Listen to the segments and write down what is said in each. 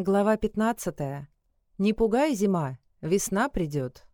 Глава 15. Не пугай, зима, весна придет.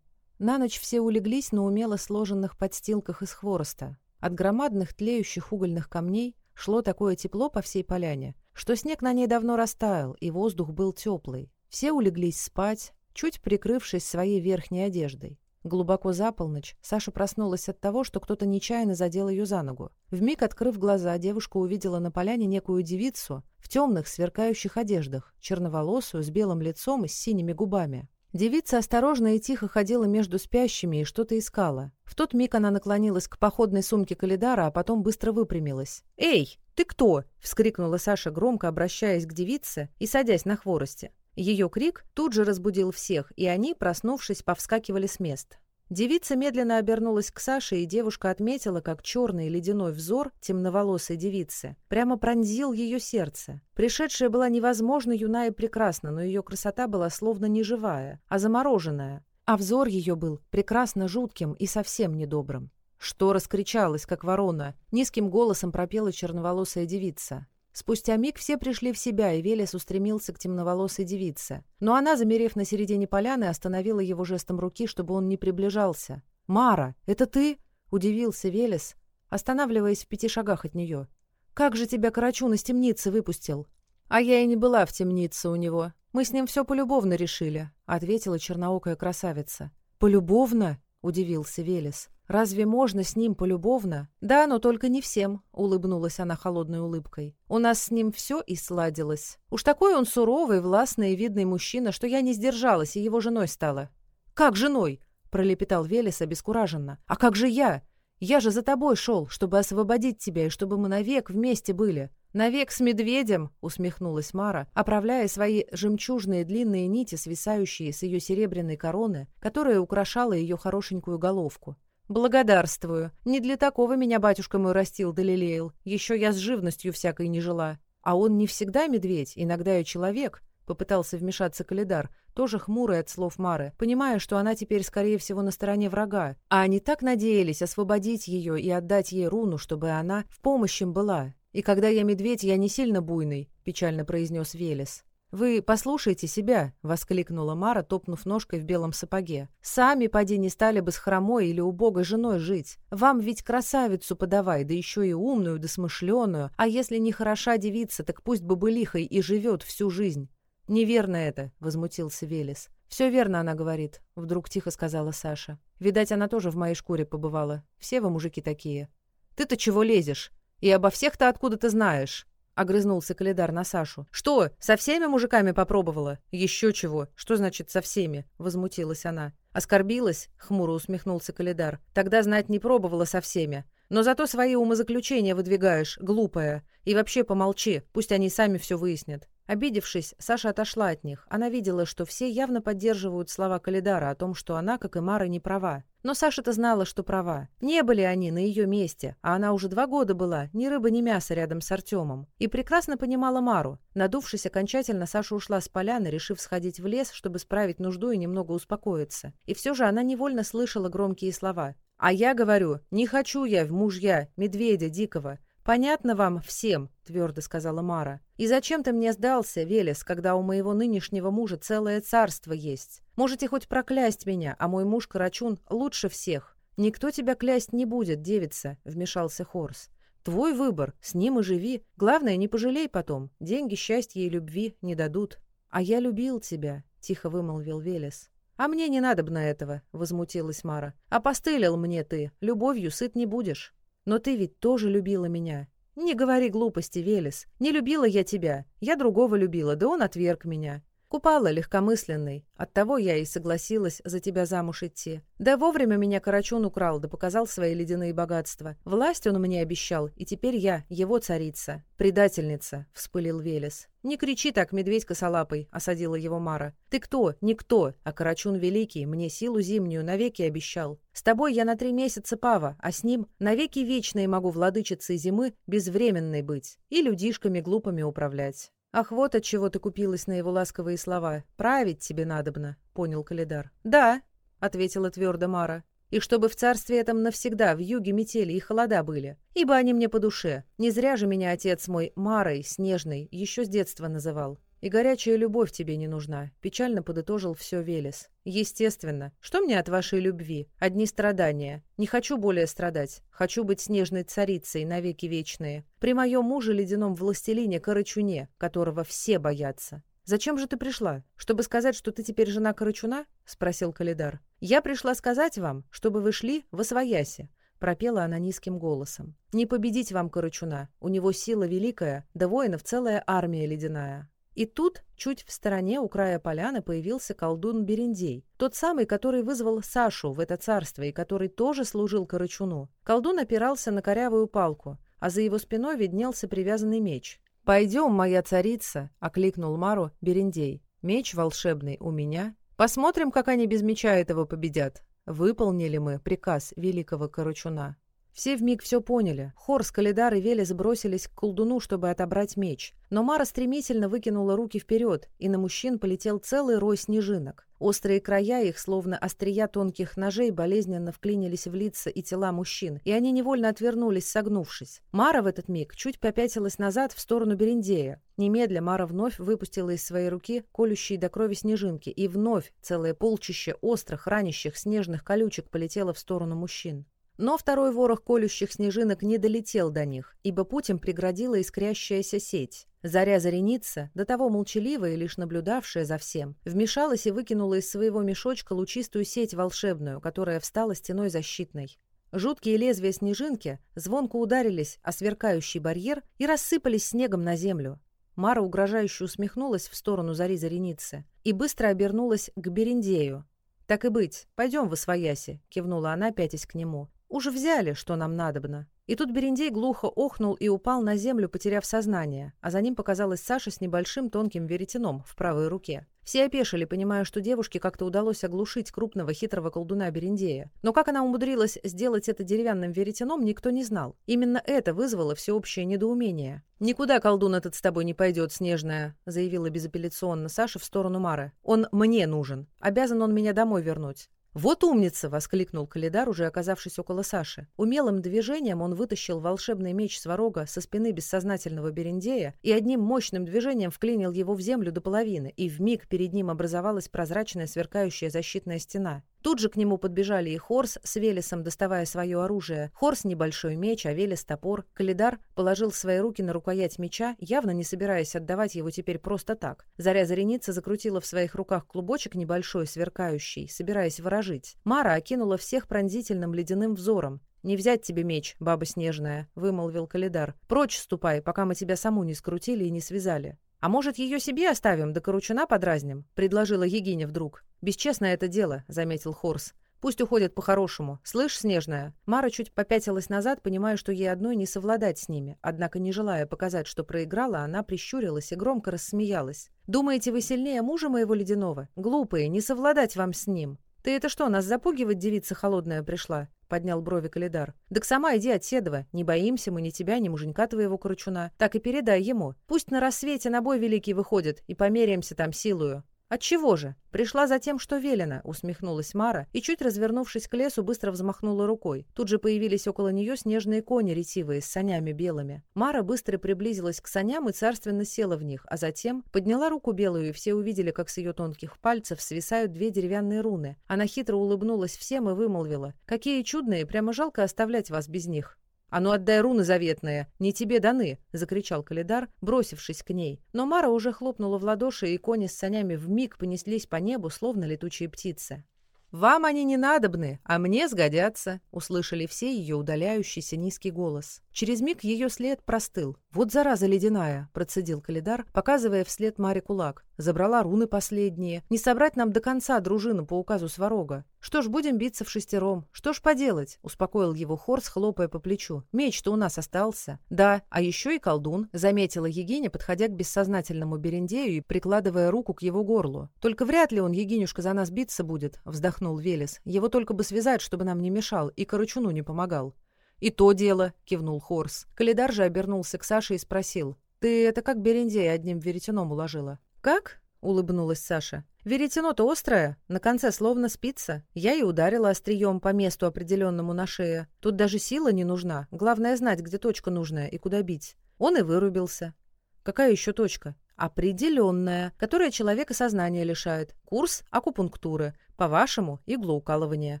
На ночь все улеглись на умело сложенных подстилках из хвороста. От громадных тлеющих угольных камней шло такое тепло по всей поляне, что снег на ней давно растаял, и воздух был теплый. Все улеглись спать, чуть прикрывшись своей верхней одеждой. Глубоко за полночь Саша проснулась от того, что кто-то нечаянно задел ее за ногу. Вмиг открыв глаза, девушка увидела на поляне некую девицу в темных, сверкающих одеждах, черноволосую, с белым лицом и с синими губами. Девица осторожно и тихо ходила между спящими и что-то искала. В тот миг она наклонилась к походной сумке Калидара, а потом быстро выпрямилась. «Эй, ты кто?» — вскрикнула Саша громко, обращаясь к девице и садясь на хворости. Ее крик тут же разбудил всех, и они, проснувшись, повскакивали с мест. Девица медленно обернулась к Саше, и девушка отметила, как черный ледяной взор темноволосой девицы прямо пронзил ее сердце. Пришедшая была невозможно юна и прекрасна, но ее красота была словно не живая, а замороженная. А взор ее был прекрасно жутким и совсем недобрым. Что раскричалась, как ворона, низким голосом пропела черноволосая девица. Спустя миг все пришли в себя, и Велес устремился к темноволосой девице. Но она, замерев на середине поляны, остановила его жестом руки, чтобы он не приближался. «Мара, это ты?» — удивился Велес, останавливаясь в пяти шагах от нее. «Как же тебя Карачун из темницы выпустил?» «А я и не была в темнице у него. Мы с ним все полюбовно решили», — ответила черноокая красавица. «Полюбовно?» — удивился Велес. «Разве можно с ним полюбовно?» «Да, но только не всем», — улыбнулась она холодной улыбкой. «У нас с ним все и сладилось. Уж такой он суровый, властный и видный мужчина, что я не сдержалась и его женой стала». «Как женой?» — пролепетал Велес обескураженно. «А как же я? Я же за тобой шел, чтобы освободить тебя и чтобы мы навек вместе были. Навек с медведем, усмехнулась Мара, оправляя свои жемчужные длинные нити, свисающие с ее серебряной короны, которая украшала ее хорошенькую головку. «Благодарствую. Не для такого меня батюшка мой растил да лелеял. Еще я с живностью всякой не жила. А он не всегда медведь, иногда и человек. Попытался вмешаться Калидар, тоже хмурый от слов Мары, понимая, что она теперь, скорее всего, на стороне врага. А они так надеялись освободить ее и отдать ей руну, чтобы она в помощь им была. «И когда я медведь, я не сильно буйный», — печально произнес Велес. «Вы послушайте себя!» — воскликнула Мара, топнув ножкой в белом сапоге. «Сами, поди, не стали бы с хромой или убогой женой жить. Вам ведь красавицу подавай, да еще и умную, да смышленую. А если не хороша девица, так пусть бы лихой и живет всю жизнь. «Неверно это», — возмутился Велес. «Все верно она говорит», — вдруг тихо сказала Саша. «Видать, она тоже в моей шкуре побывала. Все вы мужики такие». «Ты-то чего лезешь? И обо всех-то откуда ты знаешь?» — огрызнулся Калидар на Сашу. «Что, со всеми мужиками попробовала?» «Еще чего? Что значит «со всеми»?» — возмутилась она. «Оскорбилась?» — хмуро усмехнулся Калидар. «Тогда знать не пробовала со всеми. Но зато свои умозаключения выдвигаешь, глупая. И вообще помолчи, пусть они сами все выяснят». Обидевшись, Саша отошла от них. Она видела, что все явно поддерживают слова Калидара о том, что она, как и Мара, не права. Но Саша-то знала, что права. Не были они на ее месте, а она уже два года была, ни рыба, ни мясо рядом с Артемом. И прекрасно понимала Мару. Надувшись окончательно, Саша ушла с поляны, решив сходить в лес, чтобы справить нужду и немного успокоиться. И все же она невольно слышала громкие слова. «А я говорю, не хочу я в мужья, медведя дикого. «Понятно вам всем», — твердо сказала Мара. «И зачем ты мне сдался, Велес, когда у моего нынешнего мужа целое царство есть? Можете хоть проклясть меня, а мой муж Карачун лучше всех». «Никто тебя клясть не будет, девица», — вмешался Хорс. «Твой выбор, с ним и живи. Главное, не пожалей потом. Деньги счастье и любви не дадут». «А я любил тебя», — тихо вымолвил Велес. «А мне не надо б на этого», — возмутилась Мара. «Опостылил мне ты. Любовью сыт не будешь». Но ты ведь тоже любила меня. Не говори глупости, Велес. Не любила я тебя. Я другого любила, да он отверг меня. Купала легкомысленной. Оттого я и согласилась за тебя замуж идти. Да вовремя меня Карачун украл, да показал свои ледяные богатства. Власть он мне обещал, и теперь я его царица. Предательница, — вспылил Велес. Не кричи так, медведь косолапый, — осадила его Мара. Ты кто? Никто. А Карачун Великий мне силу зимнюю навеки обещал. С тобой я на три месяца пава, а с ним навеки вечные могу владычицей зимы безвременной быть и людишками глупыми управлять. «Ах, вот от чего ты купилась на его ласковые слова. Править тебе надобно», — понял Калидар. «Да», — ответила твердо Мара. «И чтобы в царстве этом навсегда в юге метели и холода были, ибо они мне по душе. Не зря же меня отец мой Марой Снежной еще с детства называл. И горячая любовь тебе не нужна», — печально подытожил все Велес. «Естественно. Что мне от вашей любви? Одни страдания. Не хочу более страдать. Хочу быть снежной царицей навеки вечные. При моем муже ледяном властелине Карачуне, которого все боятся. «Зачем же ты пришла? Чтобы сказать, что ты теперь жена Карачуна?» — спросил Калидар. «Я пришла сказать вам, чтобы вы шли во свояси», — пропела она низким голосом. «Не победить вам Карачуна. У него сила великая, да воинов целая армия ледяная. И тут, чуть в стороне у края поляны, появился колдун Берендей, тот самый, который вызвал Сашу в это царство и который тоже служил Корычуну. Колдун опирался на корявую палку, а за его спиной виднелся привязанный меч. «Пойдем, моя царица!» — окликнул Мару Берендей. «Меч волшебный у меня. Посмотрим, как они без меча этого победят. Выполнили мы приказ великого Корычуна». Все в миг все поняли. Хор, Скалидар и Велес бросились к колдуну, чтобы отобрать меч. Но Мара стремительно выкинула руки вперед, и на мужчин полетел целый рой снежинок. Острые края их, словно острия тонких ножей, болезненно вклинились в лица и тела мужчин, и они невольно отвернулись, согнувшись. Мара в этот миг чуть попятилась назад в сторону Берендея. Немедля Мара вновь выпустила из своей руки колющие до крови снежинки, и вновь целое полчище острых, ранящих снежных колючек полетело в сторону мужчин. Но второй ворох колющих снежинок не долетел до них, ибо путем преградила искрящаяся сеть. Заря Зареница, до того молчаливая и лишь наблюдавшая за всем, вмешалась и выкинула из своего мешочка лучистую сеть волшебную, которая встала стеной защитной. Жуткие лезвия снежинки звонко ударились о сверкающий барьер и рассыпались снегом на землю. Мара угрожающе усмехнулась в сторону Зари Зареницы и быстро обернулась к Берендею. «Так и быть, пойдем в Освояси», — кивнула она, пятясь к нему. Уж взяли, что нам надобно. И тут бериндей глухо охнул и упал на землю, потеряв сознание, а за ним показалась Саша с небольшим тонким веретеном в правой руке. Все опешили, понимая, что девушке как-то удалось оглушить крупного хитрого колдуна бериндея. Но как она умудрилась сделать это деревянным веретеном, никто не знал. Именно это вызвало всеобщее недоумение. «Никуда колдун этот с тобой не пойдет, Снежная», — заявила безапелляционно Саша в сторону Мары. «Он мне нужен. Обязан он меня домой вернуть. «Вот умница!» — воскликнул Калидар, уже оказавшись около Саши. Умелым движением он вытащил волшебный меч Сварога со спины бессознательного Берендея и одним мощным движением вклинил его в землю до половины, и в миг перед ним образовалась прозрачная сверкающая защитная стена. Тут же к нему подбежали и Хорс с Велесом, доставая свое оружие. Хорс — небольшой меч, а Велес — топор. Калидар положил свои руки на рукоять меча, явно не собираясь отдавать его теперь просто так. Заря Зареница закрутила в своих руках клубочек небольшой, сверкающий, собираясь выражить. Мара окинула всех пронзительным ледяным взором. «Не взять тебе меч, баба снежная», — вымолвил Калидар. «Прочь ступай, пока мы тебя саму не скрутили и не связали». «А может, ее себе оставим, да Коручина подразним?» — предложила Егиня вдруг. Бесчестное это дело», — заметил Хорс. «Пусть уходят по-хорошему. Слышь, Снежная?» Мара чуть попятилась назад, понимая, что ей одной не совладать с ними. Однако, не желая показать, что проиграла, она прищурилась и громко рассмеялась. «Думаете, вы сильнее мужа моего ледяного? Глупые, не совладать вам с ним!» «Ты это что, нас запугивать девица холодная пришла?» — поднял брови Калидар. «Так сама иди от Седова. Не боимся мы ни тебя, ни муженька твоего Кручуна. Так и передай ему. Пусть на рассвете на бой великий выходит, и померяемся там силою». От чего же? Пришла за тем, что велено, усмехнулась Мара и чуть развернувшись к лесу, быстро взмахнула рукой. Тут же появились около нее снежные кони ретивые с санями белыми. Мара быстро приблизилась к саням и царственно села в них, а затем подняла руку белую, и все увидели, как с ее тонких пальцев свисают две деревянные руны. Она хитро улыбнулась всем и вымолвила: "Какие чудные, прямо жалко оставлять вас без них". «Оно отдай руны заветные, не тебе даны!» — закричал Калидар, бросившись к ней. Но Мара уже хлопнула в ладоши, и кони с санями вмиг понеслись по небу, словно летучие птицы. «Вам они не надобны, а мне сгодятся!» — услышали все ее удаляющийся низкий голос. Через миг ее след простыл. «Вот зараза ледяная!» — процедил Калидар, показывая вслед Маре кулак. «Забрала руны последние. Не собрать нам до конца дружину по указу Сварога. «Что ж, будем биться в шестером. Что ж поделать?» — успокоил его Хорс, хлопая по плечу. «Меч-то у нас остался». «Да, а еще и колдун», — заметила Егиня, подходя к бессознательному Берендею и прикладывая руку к его горлу. «Только вряд ли он, Егинюшка, за нас биться будет», — вздохнул Велес. «Его только бы связать, чтобы нам не мешал, и Карачуну не помогал». «И то дело», — кивнул Хорс. Калидар же обернулся к Саше и спросил. «Ты это как Берендея одним веретеном уложила?» «Как?» — улыбнулась Саша. Веретено-то острое, на конце словно спица. Я и ударила острием по месту определенному на шее. Тут даже сила не нужна. Главное знать, где точка нужная и куда бить. Он и вырубился. Какая еще точка? Определенная, которая человека сознания лишает. Курс акупунктуры. По-вашему, иглоукалывание,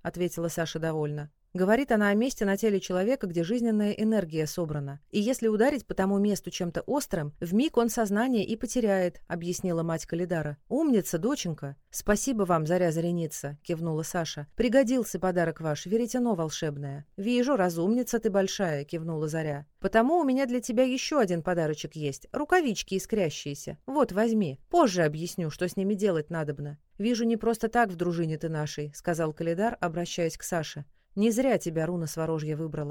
ответила Саша довольно. Говорит она о месте на теле человека, где жизненная энергия собрана. И если ударить по тому месту чем-то острым, в миг он сознание и потеряет, объяснила мать Калидара. Умница, доченька. Спасибо вам, заря зареница, кивнула Саша. Пригодился подарок ваш, веретено волшебное. Вижу, разумница ты большая, кивнула заря. Потому у меня для тебя еще один подарочек есть. Рукавички искрящиеся. Вот, возьми. Позже объясню, что с ними делать надобно. «Вижу, не просто так в дружине ты нашей», — сказал Калидар, обращаясь к Саше не зря тебя руна сворожья выбрала